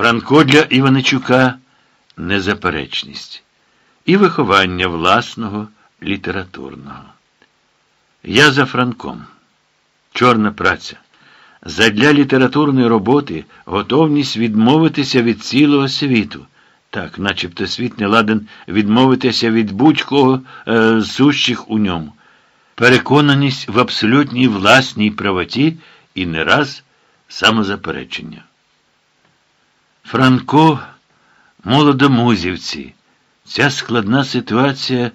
Франко для Іваничука незаперечність і виховання власного літературного. Я за Франком. Чорна праця. Задля літературної роботи готовність відмовитися від цілого світу. Так, начебто світ не ладен відмовитися від будь-кого е, сущих у ньому. Переконаність в абсолютній власній правоті і не раз самозаперечення. Франко, молодомузівці, ця складна ситуація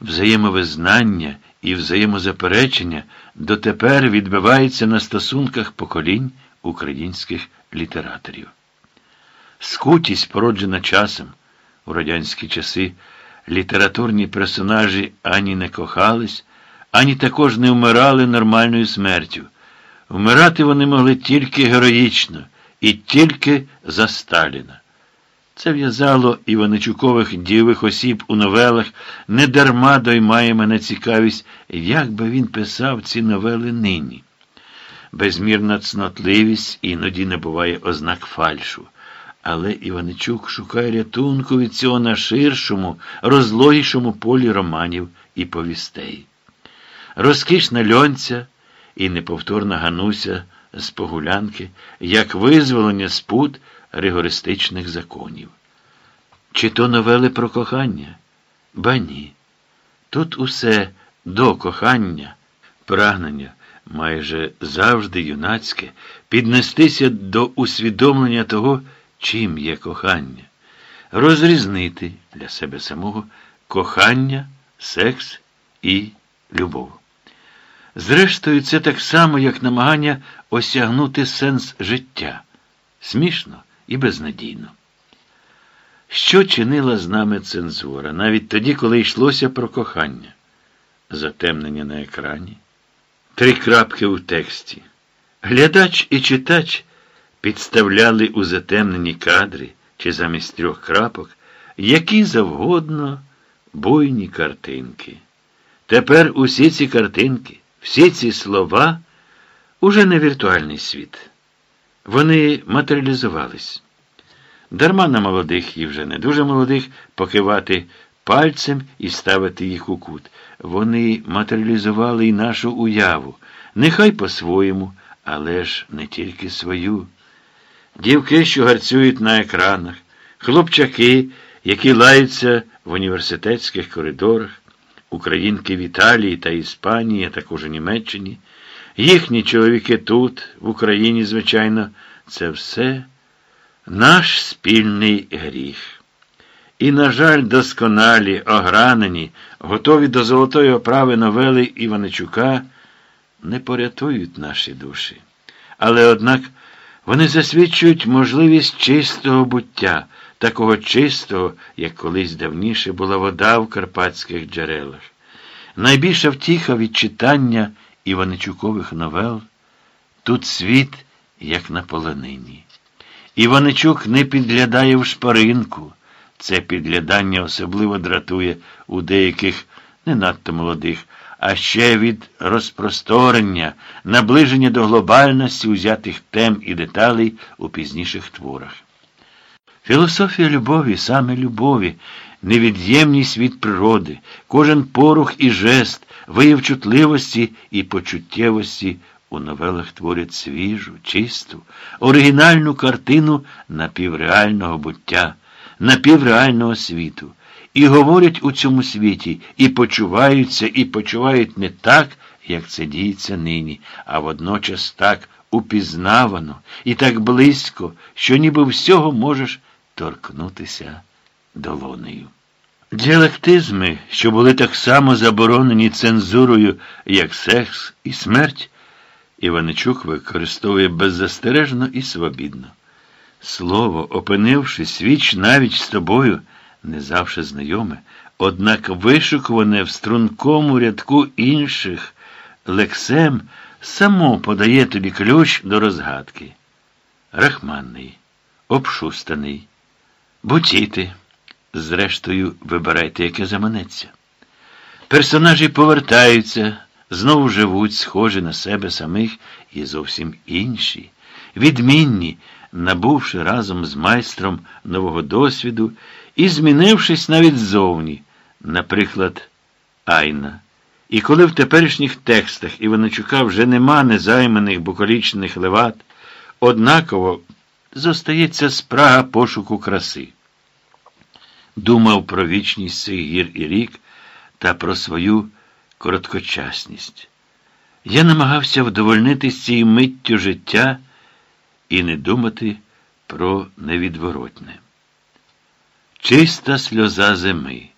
взаємовизнання і взаємозаперечення дотепер відбивається на стосунках поколінь українських літераторів. Скутість, породжена часом, у радянські часи, літературні персонажі ані не кохались, ані також не вмирали нормальною смертю. Вмирати вони могли тільки героїчно і тільки за Сталіна. Це в'язало Іваничукових дієвих осіб у новелах, недарма доймає мене цікавість, як би він писав ці новели нині. Безмірна цнотливість іноді не буває ознак фальшу. Але Іваничук шукає рятунку від цього на ширшому, розлогішому полі романів і повістей. Розкішна льонця і неповторна Гануся з погулянки, як визволення з пут ригористичних законів. Чи то новели про кохання? Ба ні. Тут усе до кохання, прагнення майже завжди юнацьке, піднестися до усвідомлення того, чим є кохання, розрізнити для себе самого кохання, секс і любов. Зрештою, це так само, як намагання осягнути сенс життя. Смішно і безнадійно. Що чинила з нами цензура, навіть тоді, коли йшлося про кохання, затемнення на екрані, три крапки у тексті. Глядач і читач підставляли у затемнені кадри чи замість трьох крапок які завгодно буйні картинки. Тепер усі ці картинки, всі ці слова уже не віртуальний світ. Вони матеріалізувались. Дарма на молодих і вже не дуже молодих покивати пальцем і ставити їх у кут. Вони матеріалізували і нашу уяву, нехай по-своєму, але ж не тільки свою. Дівки, що гарцюють на екранах, хлопчаки, які лаються в університетських коридорах, українки в Італії та Іспанії, а також у Німеччині. Їхні чоловіки тут, в Україні, звичайно, це все наш спільний гріх. І, на жаль, досконалі, огранені, готові до золотої оправи новели Іваничука не порятують наші душі. Але, однак, вони засвідчують можливість чистого буття, такого чистого, як колись давніше була вода в карпатських джерелах. Найбільша втіха від читання Іваничукових новел тут світ, як на полонині. Іваничук не підглядає в шпаринку. Це підглядання особливо дратує у деяких не надто молодих, а ще від розпросторення, наближення до глобальності узятих тем і деталей у пізніших творах. Філософія любові, саме любові, невід'ємність від природи, кожен порух і жест, вияв чутливості і почуттєвості у новелах творять свіжу, чисту, оригінальну картину напівреального буття, напівреального світу. І говорять у цьому світі, і почуваються, і почувають не так, як це діється нині, а водночас так упізнавано і так близько, що ніби всього можеш торкнутися долонею. Діалектизми, що були так само заборонені цензурою, як секс і смерть, Іваничук використовує беззастережно і свобідно. Слово, опинившись віч навіть з тобою, не завжди знайоме, однак вишукуване в стрункому рядку інших лексем, само подає тобі ключ до розгадки. Рахманний, обшустаний, бутіти. Зрештою, вибирайте, яке заманеться. Персонажі повертаються, знову живуть, схожі на себе самих і зовсім інші, відмінні, набувши разом з майстром нового досвіду і змінившись навіть ззовні, наприклад, Айна. І коли в теперішніх текстах Іваничука вже нема незайманих буколічних леват, однаково зостається спрага пошуку краси. Думав про вічність цих гір і рік та про свою короткочасність. Я намагався вдовольнитись цією миттю життя і не думати про невідворотне. Чиста сльоза зими.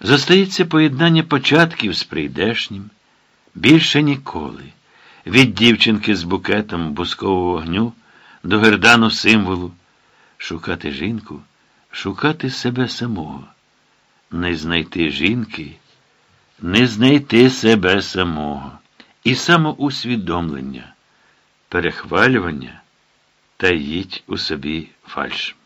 Зостається поєднання початків з прийдешнім. Більше ніколи. Від дівчинки з букетом бускового вогню до гердану символу. Шукати жінку, шукати себе самого. Не знайти жінки, не знайти себе самого. І самоусвідомлення, перехвалювання та їдь у собі фальш.